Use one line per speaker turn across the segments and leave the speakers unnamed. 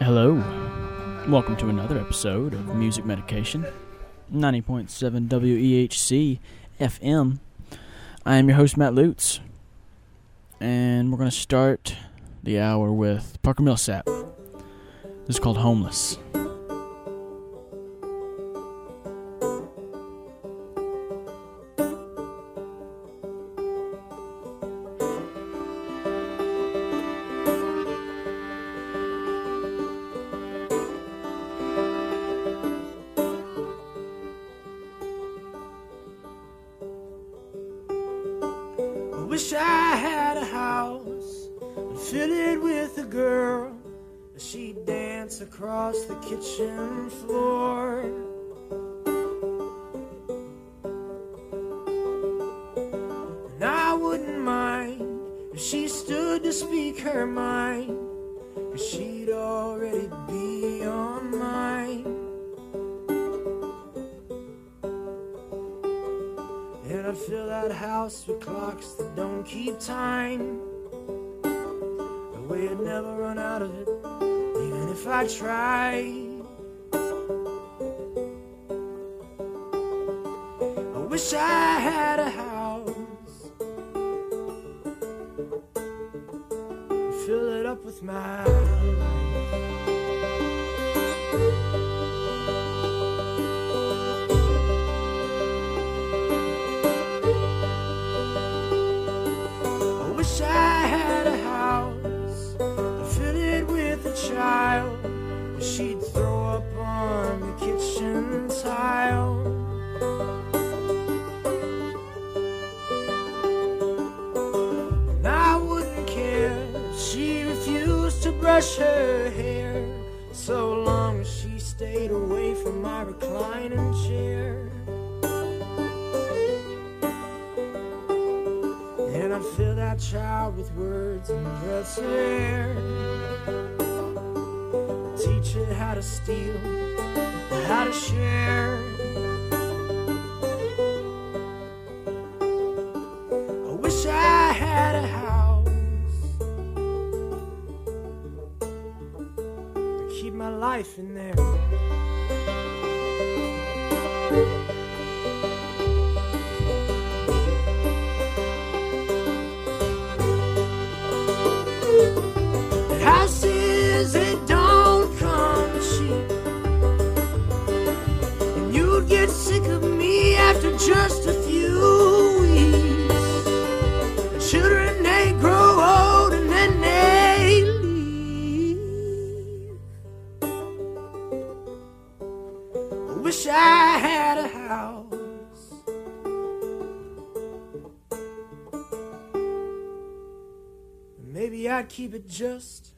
Hello. Welcome to another episode of Music Medication, 90.7 WEHC FM. I am your host, Matt Lutz, and we're going to start the hour with Parker Millsap. This is called Homeless.
wish I had a house to fill it with a child. She'd throw up on the kitchen tile. And I wouldn't care. She refused to brush her hair. child with words and breath's air. Teach it how to steal, how to share. I keep it just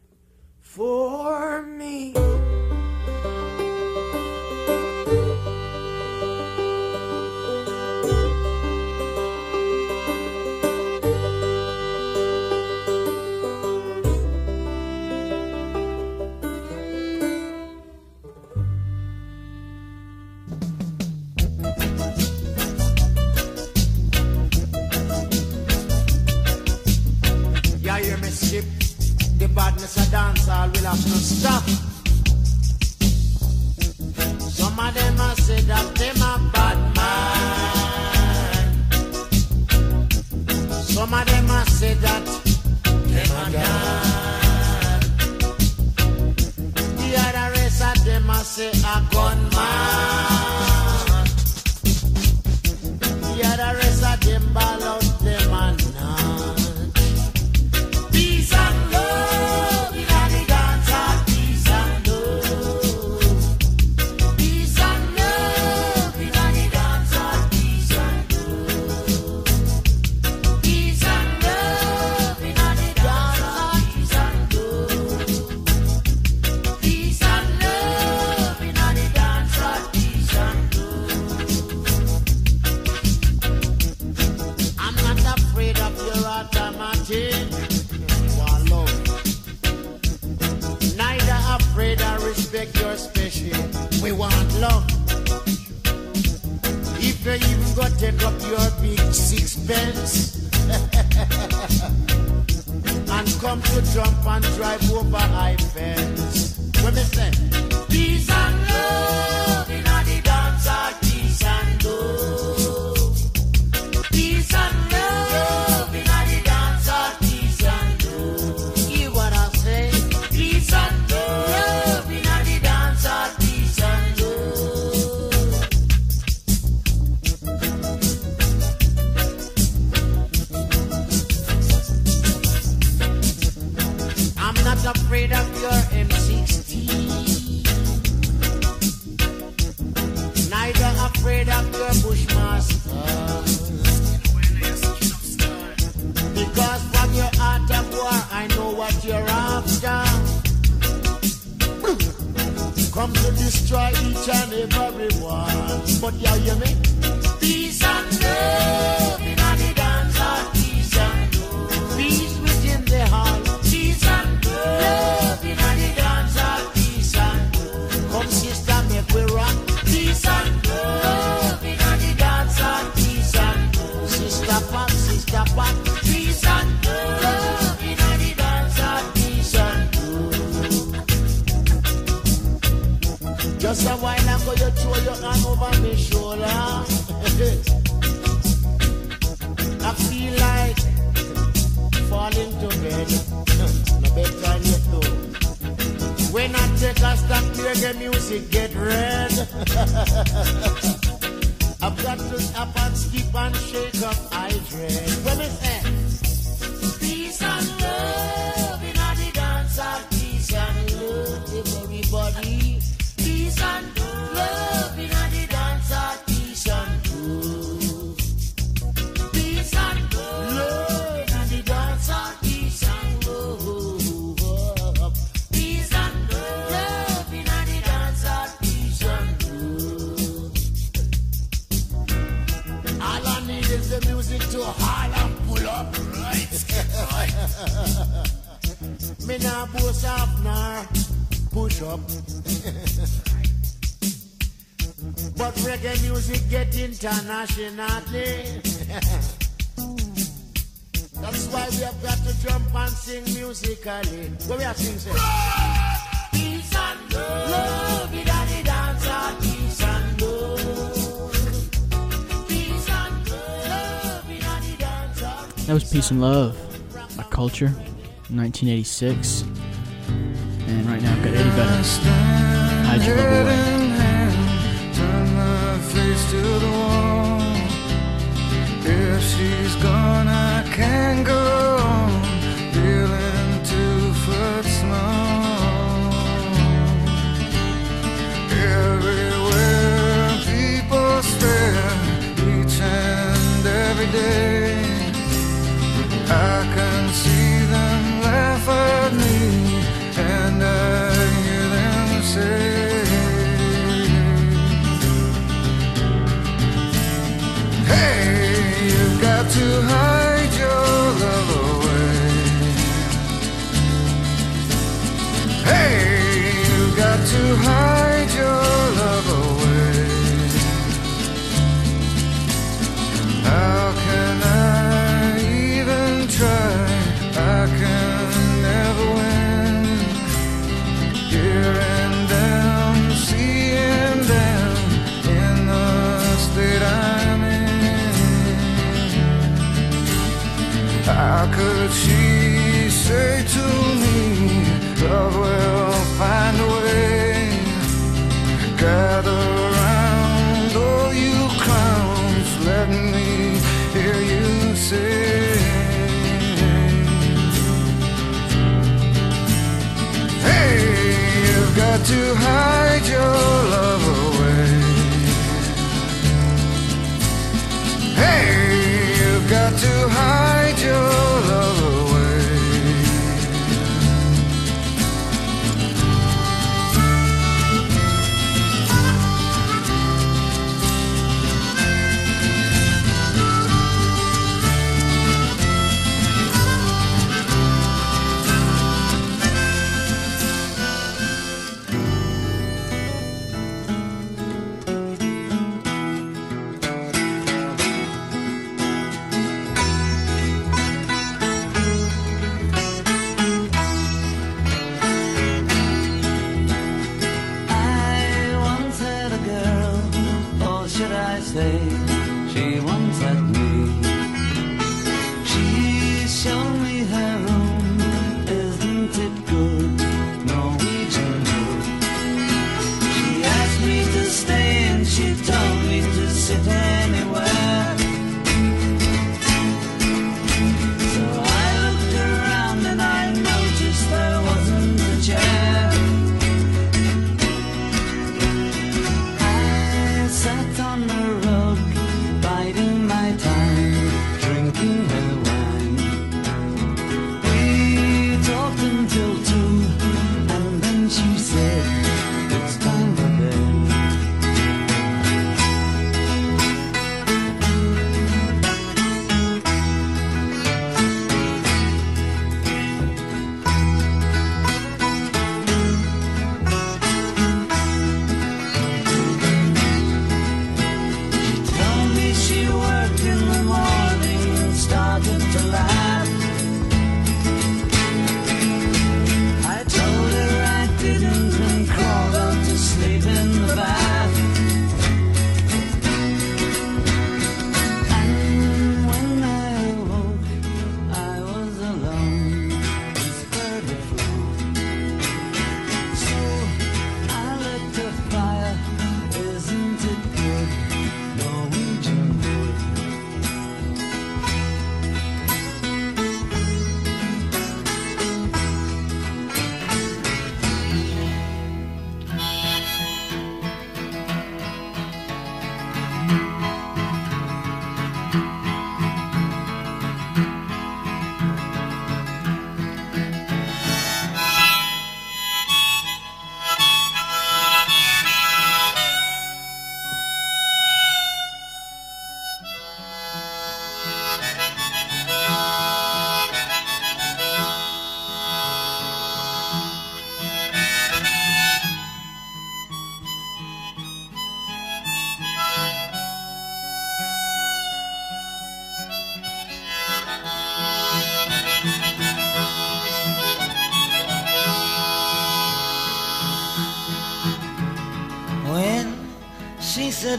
internationally. That's why we have got to jump and sing musically. Where we are singing? Peace and love. Love it and dance and. Peace and love.
That was Peace and Love, My Culture, 1986. And right now I've got Eddie Vedder? Hide your love away.
If she's gone, I can't go on. her. She told me to sit anywhere.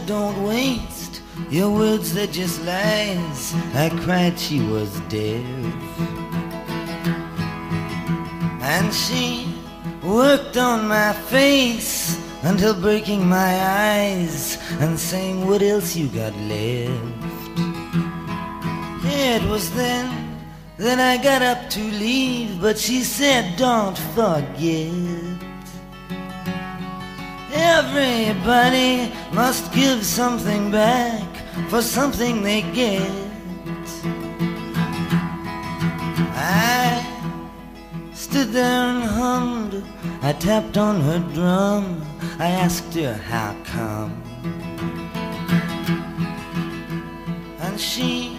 Don't waste your words, they're just lies, I cried she was deaf. And she worked on my face until breaking my eyes and saying, What else you got left? It was then that I got up to leave, but she said, Don't forget. Everybody must give something back for something they get. I stood there and hummed. I tapped on her drum. I asked her how come. And she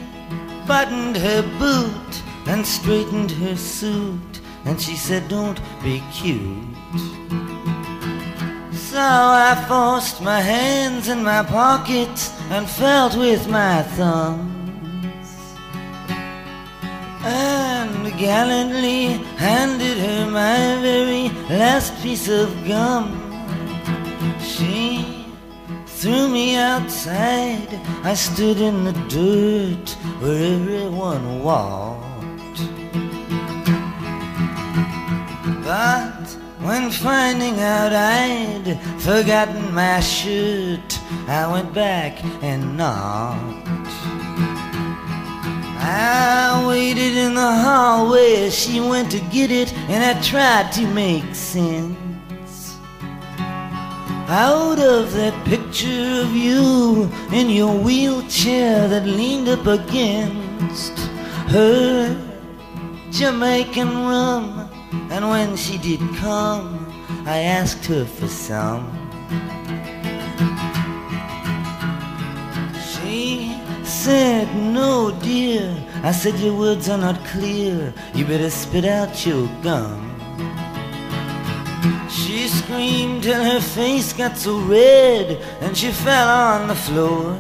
buttoned her boot and straightened her suit. And she said, Don't be cute. So I forced my hands in my pockets and felt with my thumbs. And gallantly handed her my very last piece of gum. She threw me outside. I stood in the dirt where everyone walked. But when finding out I'd forgotten my shirt, I went back and knocked. I waited in the hallway she went to get it, and I tried to make sense. Out of that picture of you in your wheelchair that leaned up against her Jamaican rum. And when she did come, I asked her for some. She said, No, dear. I said, Your words are not clear. You better spit out your gum. She screamed till her face got so red and she fell on the floor.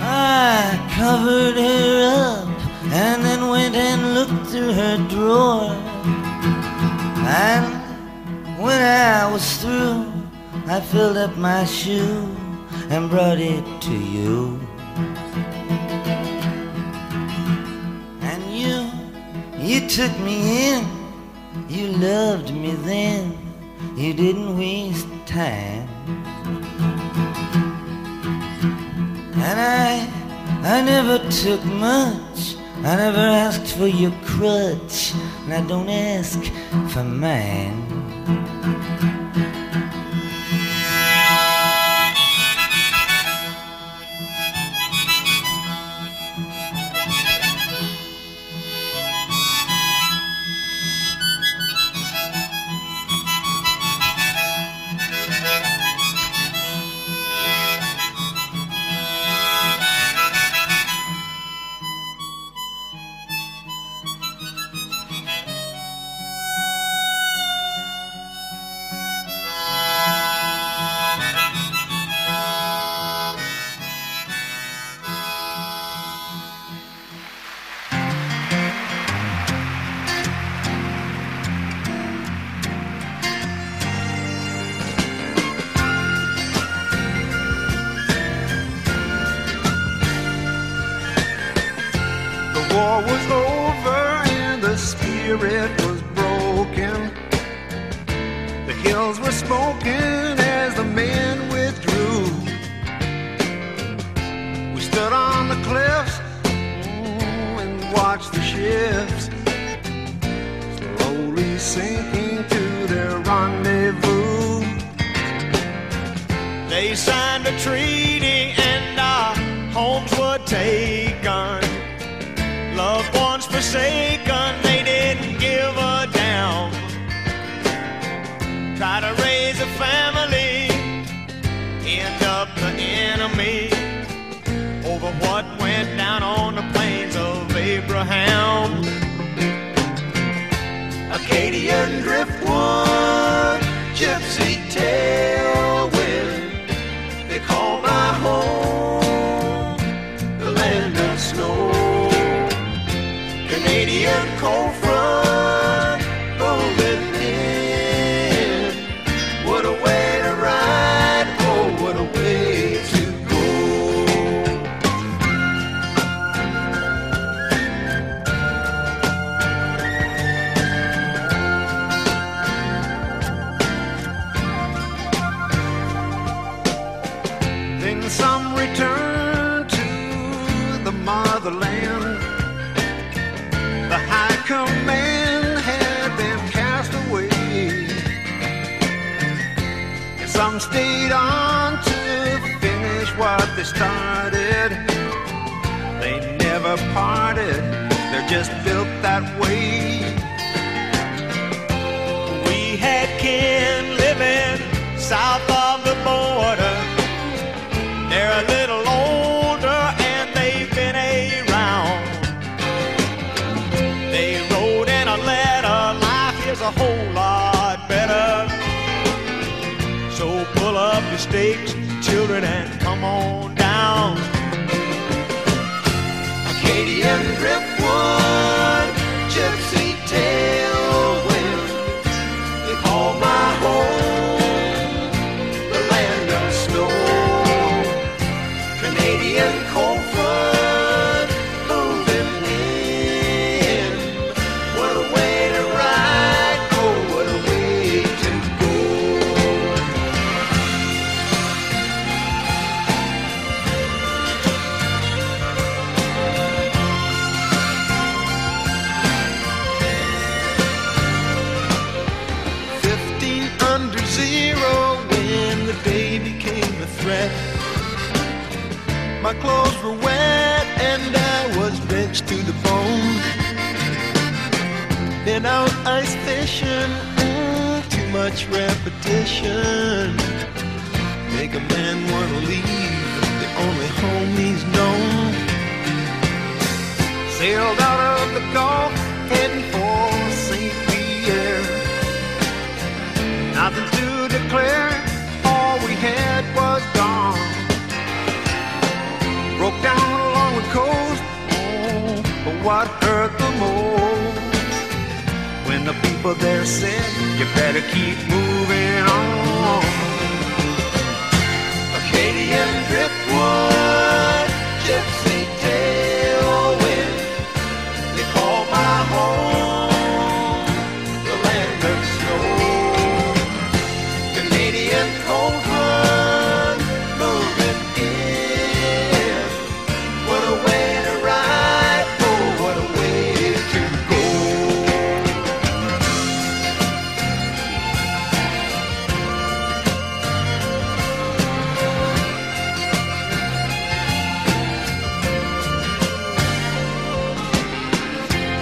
I covered her up and then went and looked through her drawer. And when I was through, I filled up my shoe and brought it to you. And you, you took me in, you loved me then, you didn't waste time. And I, I never took much I never asked for your crutch, and I don't ask for mine.
Acadian dream. parted, they're just built that way.
We had kin living south of.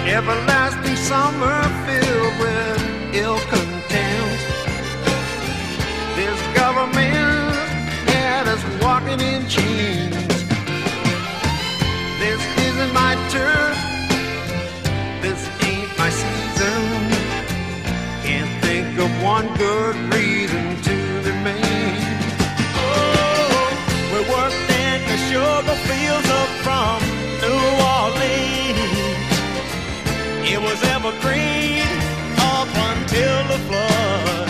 Everlasting summer filled with ill content. This government had us walking in chains. This isn't my turn. This ain't my season. Can't think of one good reason was evergreen up until the flood.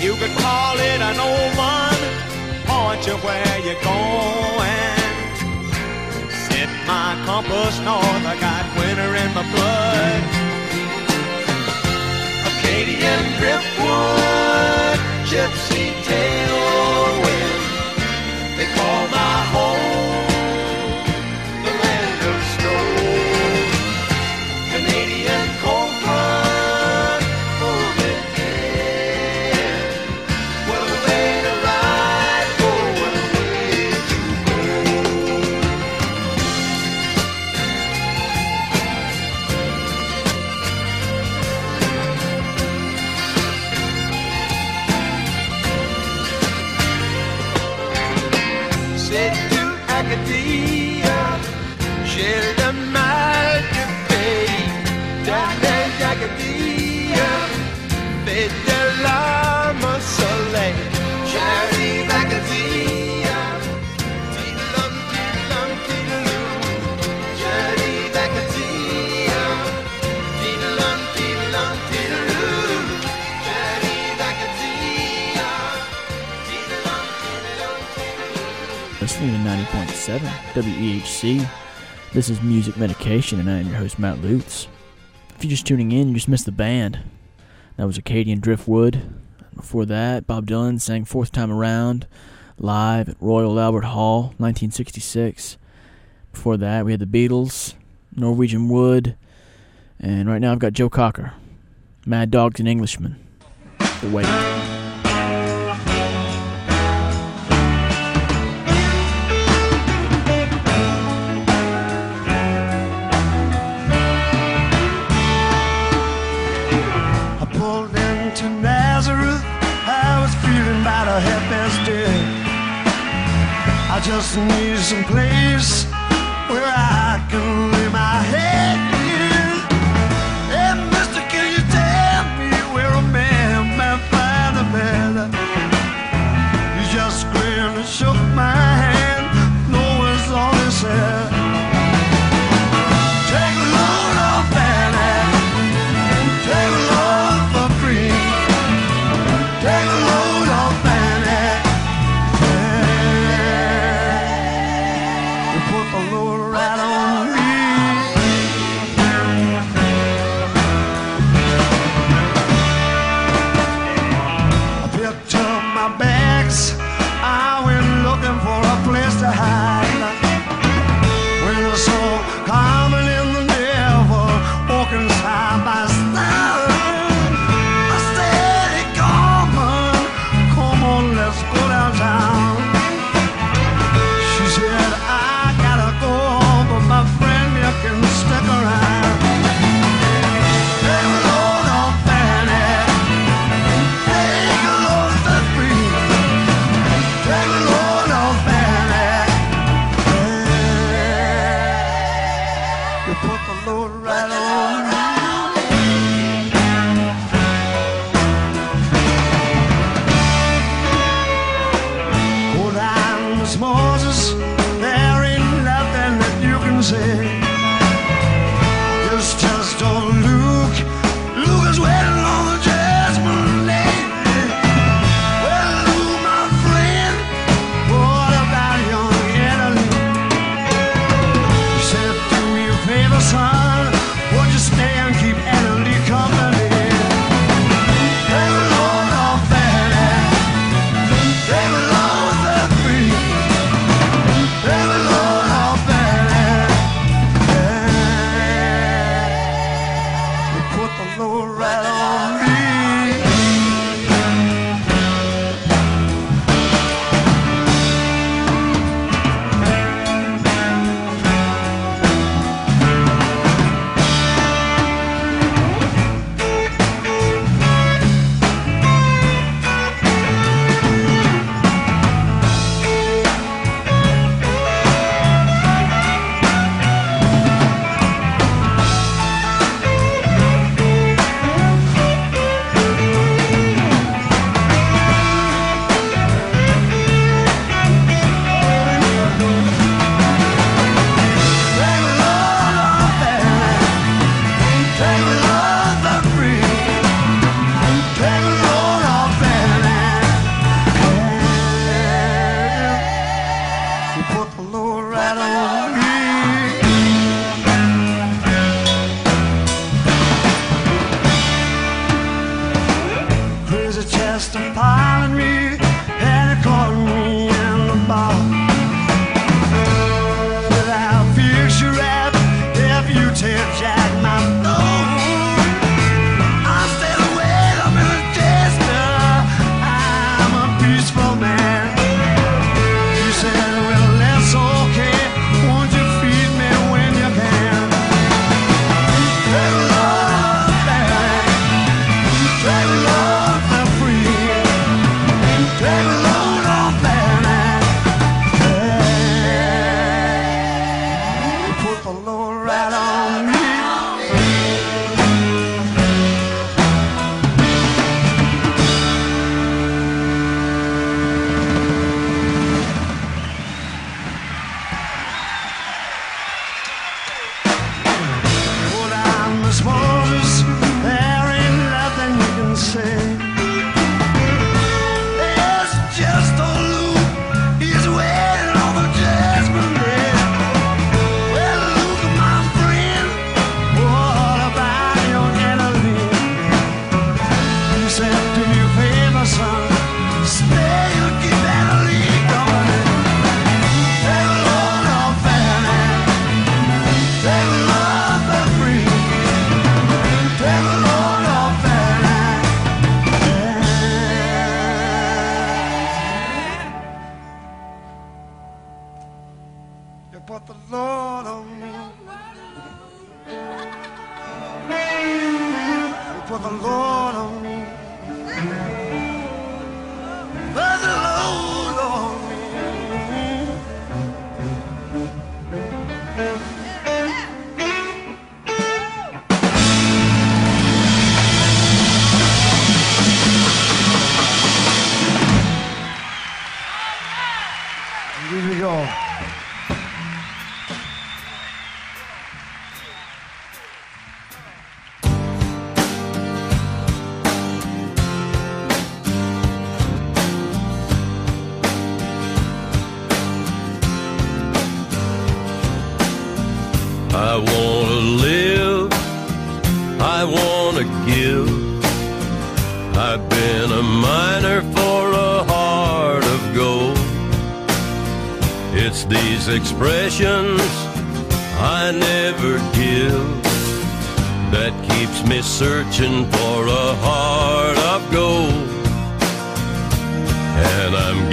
You could call it an old one, point you where you're going. Set my compass north, I got winter in my blood. Acadian driftwood, gypsy tailwind.
Listening to 90.7 WEHC. This is Music Medication, and I am your host, Matt Lutz. If you're just tuning in, you just missed the band. That was Acadian Driftwood. Before that, Bob Dylan sang Fourth Time Around live at Royal Albert Hall, 1966. Before that, we had the Beatles, Norwegian Wood, and right now I've got Joe Cocker, Mad Dogs and Englishmen. The
Weight. Just need some place where
I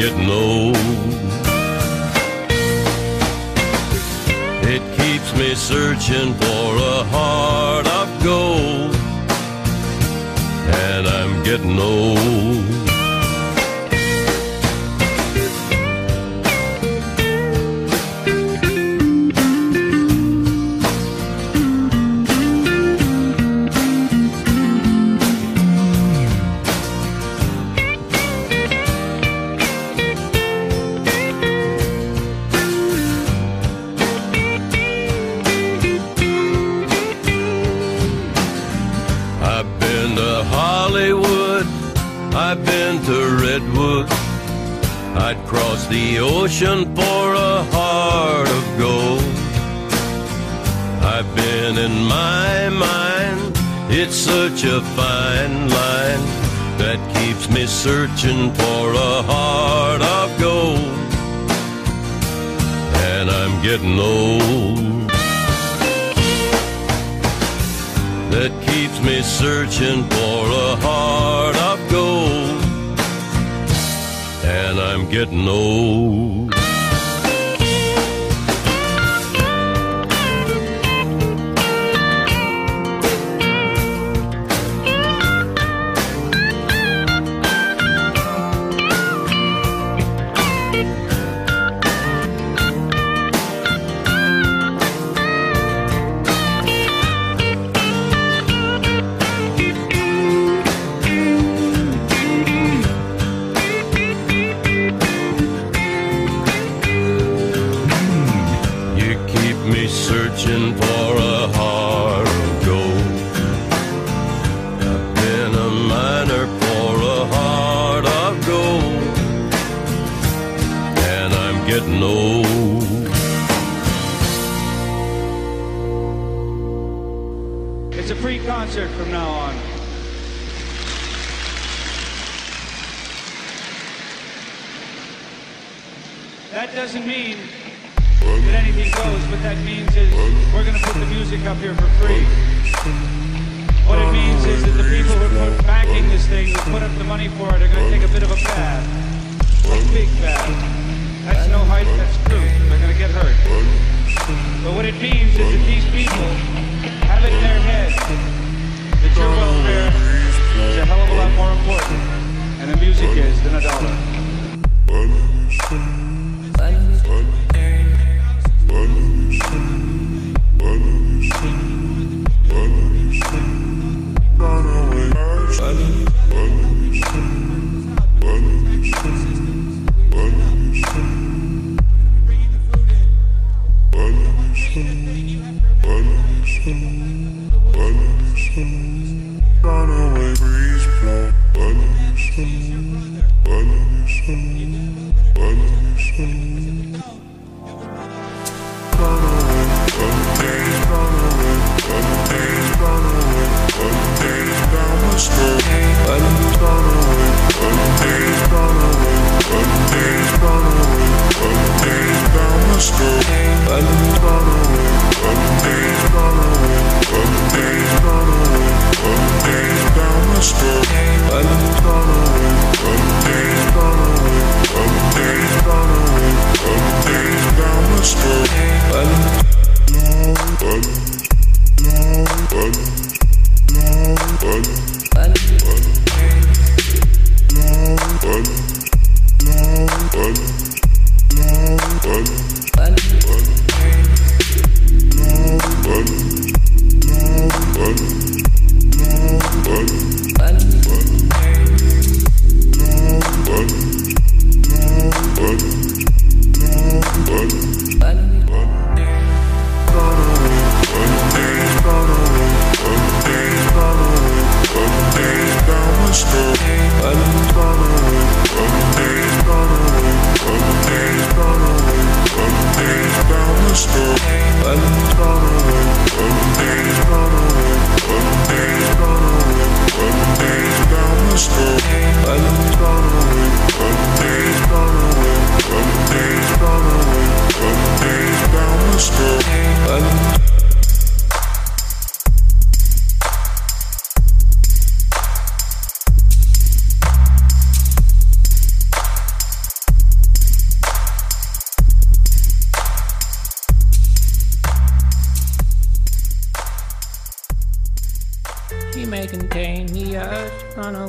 getting old. It keeps me searching for a heart of gold, and I'm getting old. such a fine line that keeps me searching for a heart of gold. And I'm getting old. That keeps me searching for a heart of gold. And I'm getting old.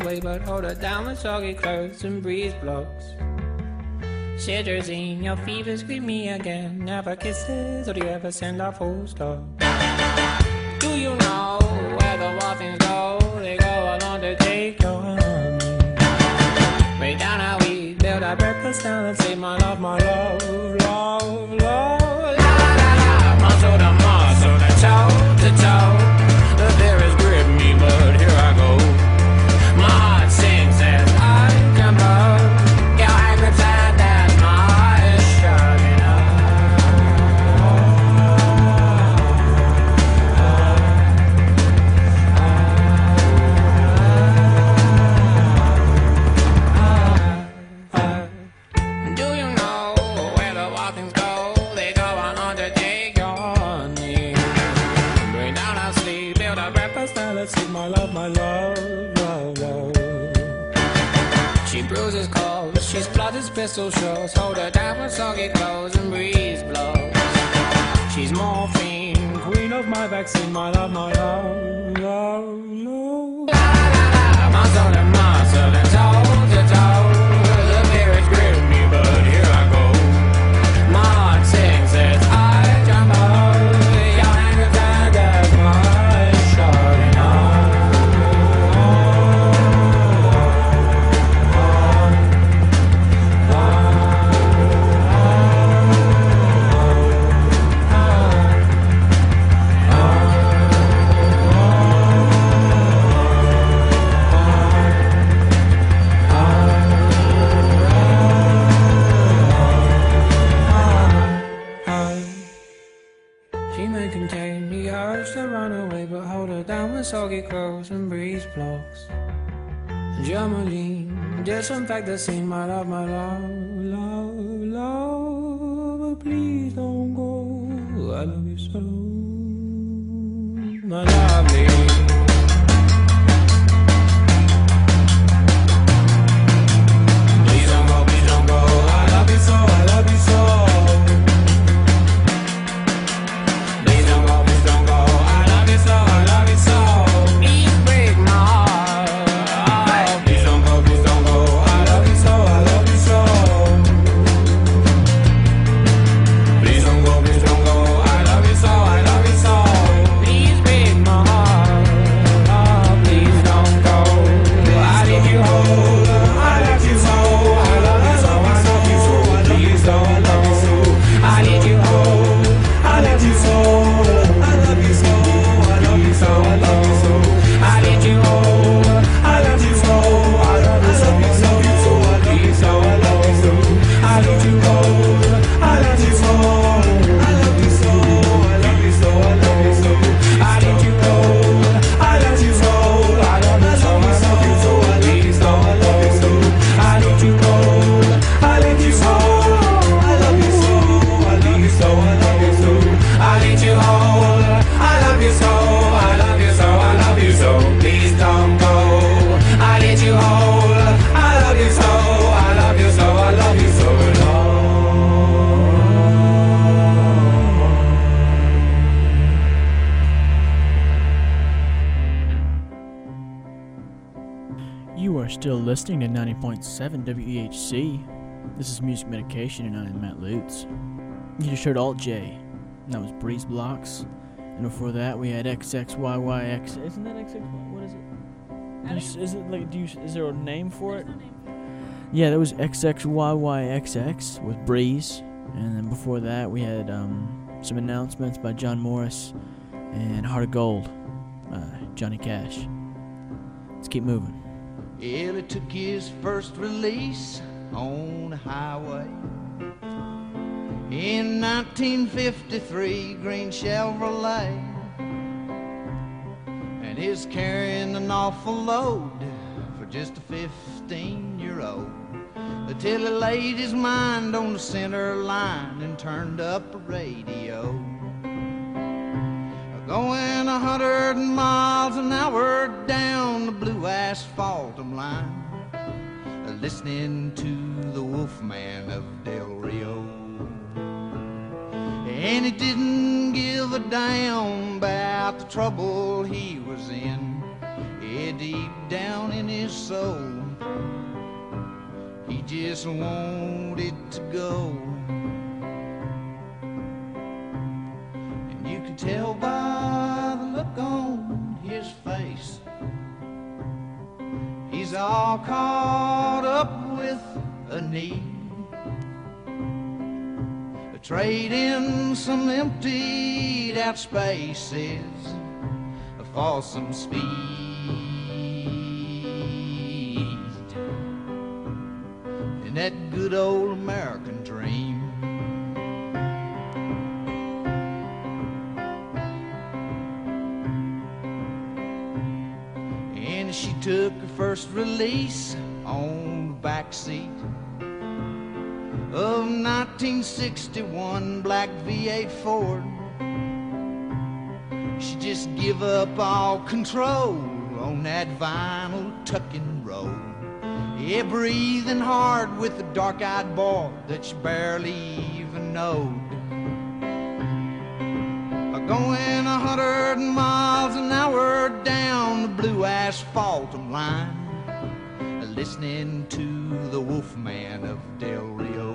but
hold her down with soggy clothes and breeze blocks. Shivers in your fever, scream me again. Never kisses, or do you ever send a full stop? Do you know where the waffles go? They go along to take your honey. Way down how we build our breakfast down and say, my love, my love. socials. Hold her down when soggy clothes and breeze blows. She's morphine, queen of my vaccine, my love, my love. curls and breeze blocks. Jemaine, just unpack the scene, my love, my love, love, love. But please don't go. I love you so, my lovely.
Listening to 90.7 WEHC. This is Music Medication, and I'm Matt Lutz. You just heard Alt J, that was Breeze Blocks. And before that, we had XXYYX. Isn't that XXY? What is it? You is it like? Do you? Is there a name for it? Yeah, that was XXYYXX with Breeze, and then before that, we had um, some announcements by John Morris and Heart of Gold, uh, Johnny Cash. Let's keep moving.
Ellie took his first release on the highway. In 1953, green Chevrolet. And he's carrying an awful load for just a 15 year old. Until he laid his mind on the center line and turned up the radio. Going a hundred miles an hour down the blue asphalt line, listening to the Wolfman of Del Rio. And he didn't give a damn about the trouble he was in. Yeah, deep down in his soul, he just wanted to go. You could tell by the look on his face. He's all caught up with a need. Trade in some emptied out spaces for some speed. And that good old American took her first release on the back seat of 1961 black V8 Ford. She just give up all control on that vinyl tucking roll. Yeah, breathing hard with a dark-eyed boy that she barely even knowed. Going a hundred miles an hour down the blue asphalt line, listening to the Wolfman of Del Rio.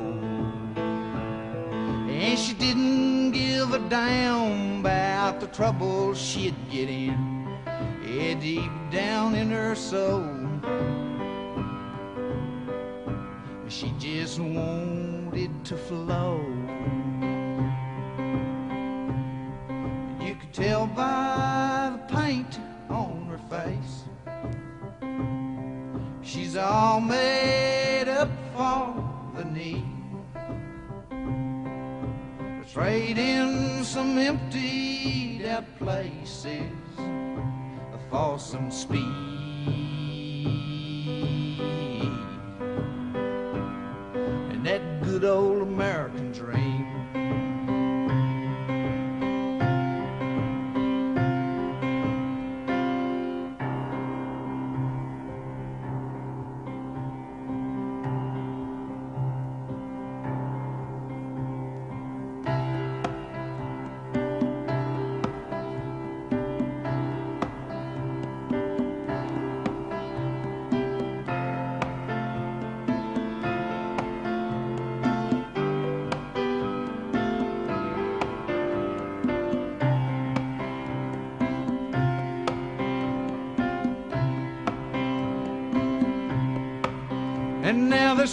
And she didn't give a damn about the trouble she'd get in, yeah, deep down in her soul. She just wanted to flow. Could tell by the paint on her face. She's all made up for the need. Trade in some emptied out places for some speed.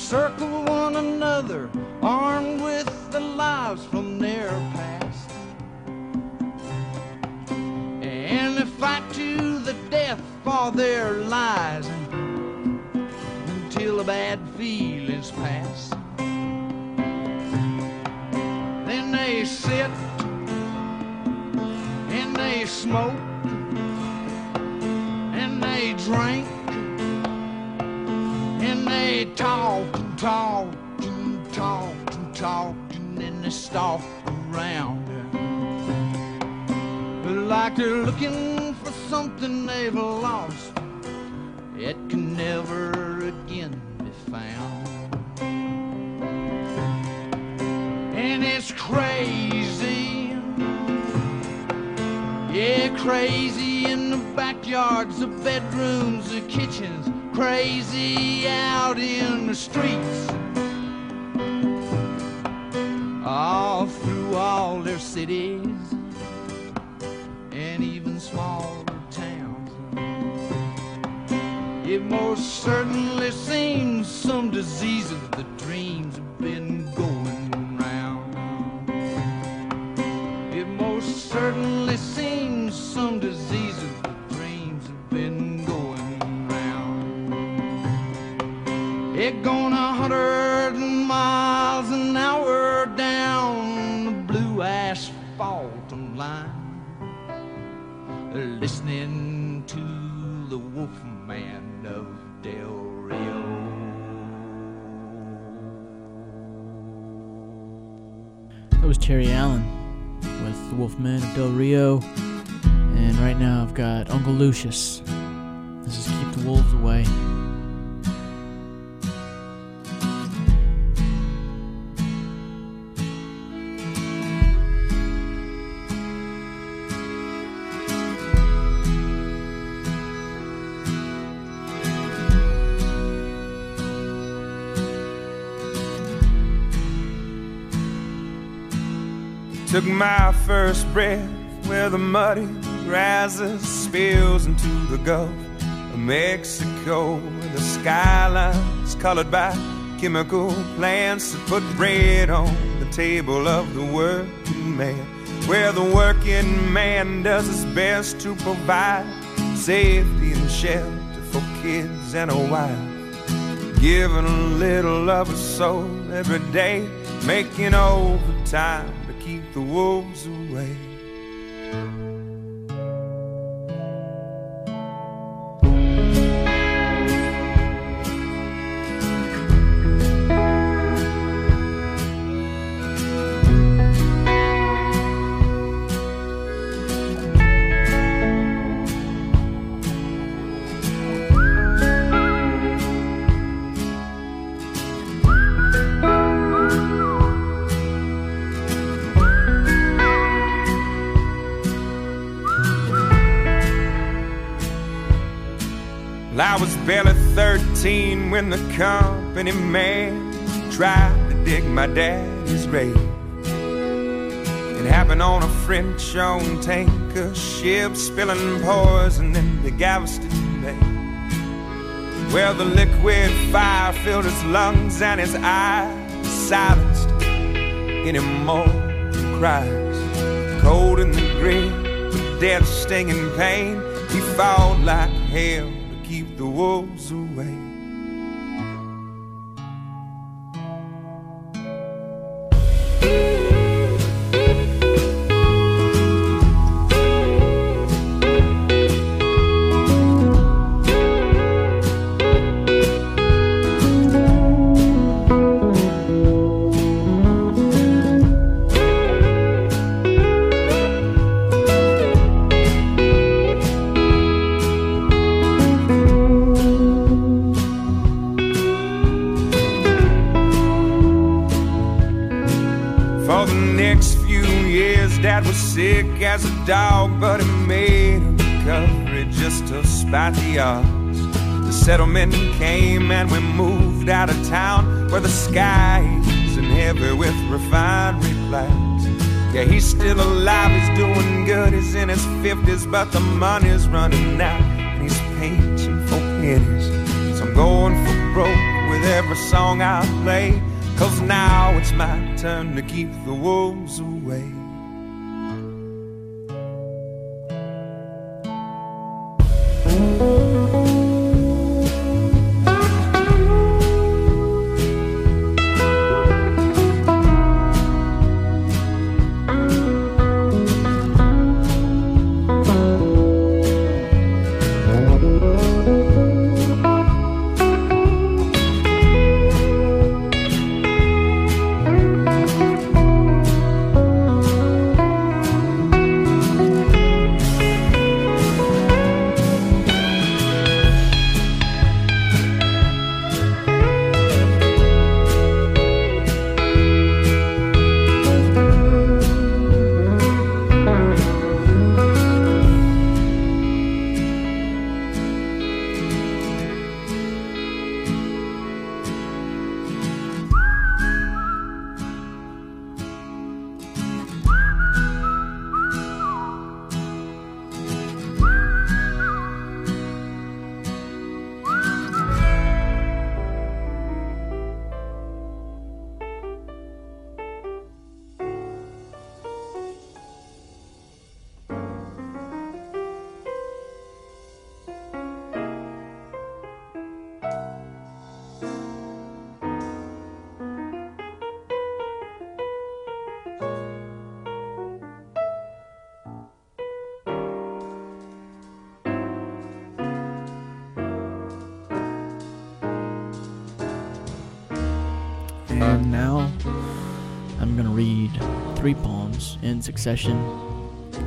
Circle
Yeah, crazy in the backyards, the bedrooms, the kitchens, crazy out in the streets. All through all their cities and even smaller towns. It most certainly seems some diseases,
Terry Allen with the Wolfman of Del Rio. And right now I've got Uncle Lucius. This is Keep the Wolves Away.
Took my first breath where the muddy rises spills into the Gulf of Mexico. The skyline's colored by chemical plants that put bread on the table of the working man. Where the working man does his best to provide safety and shelter for kids and a wife. Giving a little of his soul every day, making overtime the wolves away. Barely 13 when the company man tried to dig my daddy's grave. It happened on a French owned tanker ship spilling poison in the Galveston Bay. Where the liquid fire filled his lungs and his eyes silenced any more cries. Cold in the grave, death stinging pain, he fought like hell to as a dog, but he made a recovery just to spite the odds. The settlement came and we moved out of town where the sky isn't heavy with refinery clouds. Yeah, he's still alive, he's doing good, he's in his 50s, but the money's running out and he's painting for pennies. So I'm going for broke with every song I play. Cause now it's my turn to keep the wolves away.
In succession.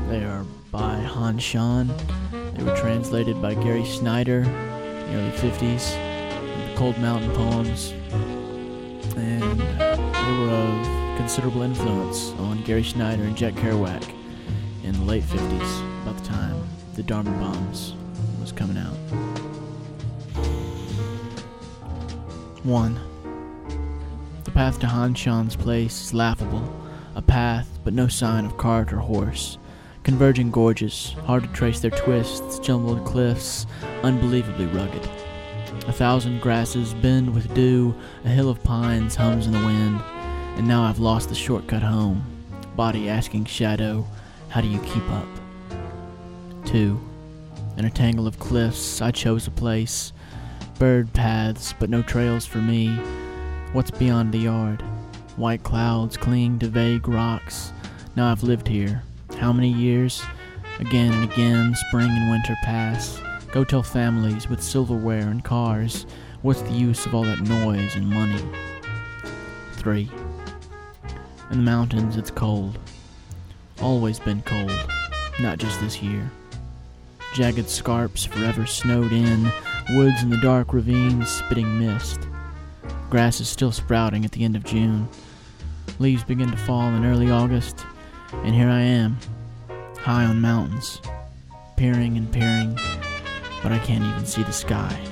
They are by Han Shan. They were translated by Gary Snyder in the early 50s. The Cold Mountain poems. And they were of considerable influence on Gary Snyder and Jack Kerouac in the late 50s, about the time the Dharma Bums was coming out. 1. The path to Han Shan's place is laughable. But no sign of cart or horse. Converging gorges, hard to trace their twists, jumbled cliffs, unbelievably rugged. A thousand grasses bend with dew, a hill of pines hums in the wind, and now I've lost the shortcut home. Body asking shadow, how do you keep up? 2. In a tangle of cliffs, I chose a place. Bird paths, but no trails for me. What's beyond the yard? White clouds cling to vague rocks. Now I've lived here. How many years? Again and again, spring and winter pass. Go tell families with silverware and cars. What's the use of all that noise and money? 3. In the mountains, it's cold. Always been cold, not just this year. Jagged scarps forever snowed in, woods in the dark ravines spitting mist. Grass is still sprouting at the end of June. Leaves begin to fall in early August, and here I am, high on mountains, peering and peering, but I can't even see the sky.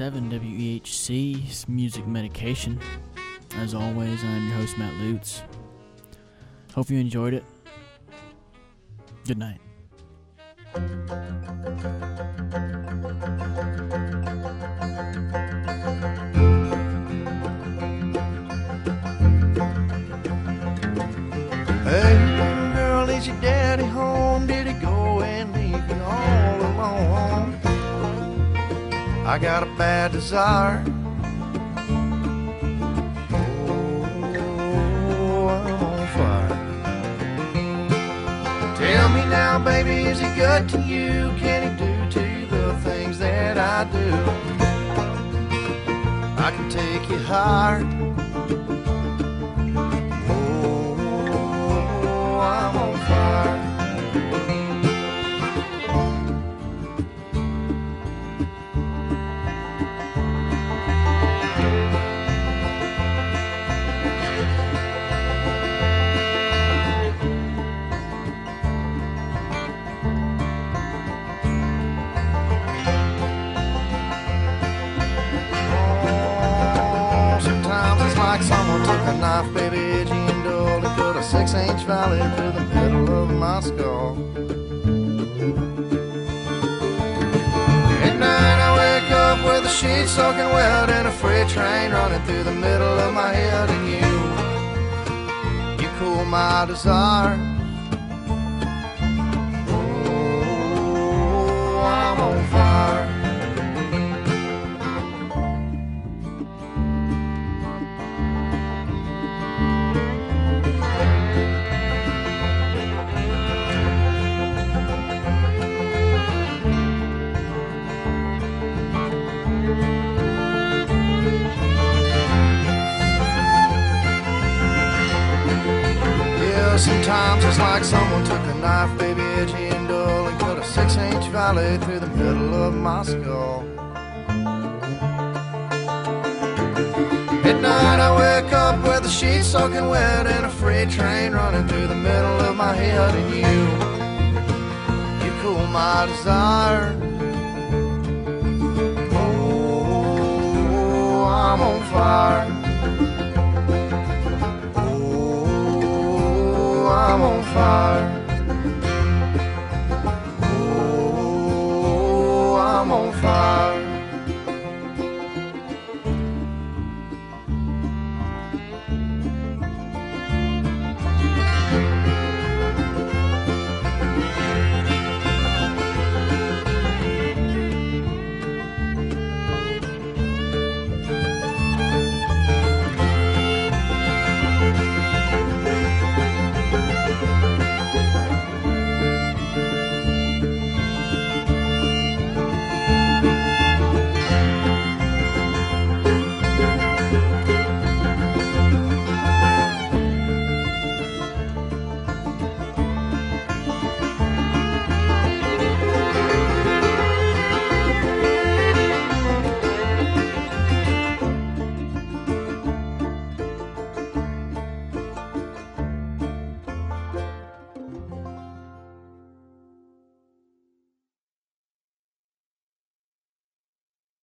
90.7 WEHC's Music Medication. As always, I'm your host, Matt Lutz. Hope you enjoyed it. Good night.
Hey, girl, is your daddy home? Did he go and leave you all alone? I got a bad desire. Oh, I'm on fire. Tell me now, baby, is he good to you? Can he do to you the things that I do? I can take you higher. Oh, I'm on fire. A knife, baby, and dull, and cut a six-inch valley through the middle of my skull. At night I wake up with the sheets soaking wet and a freight train running through the middle of my head, and you, you cool my desire. Oh, I'm on fire. Sometimes it's like someone took a knife, baby, edgy and dull, and cut a six-inch valley through the middle of my skull. At night I wake up with the sheets soaking wet and a freight train running through the middle of my head, and you, you cool my desire. Oh, I'm on fire. Fire.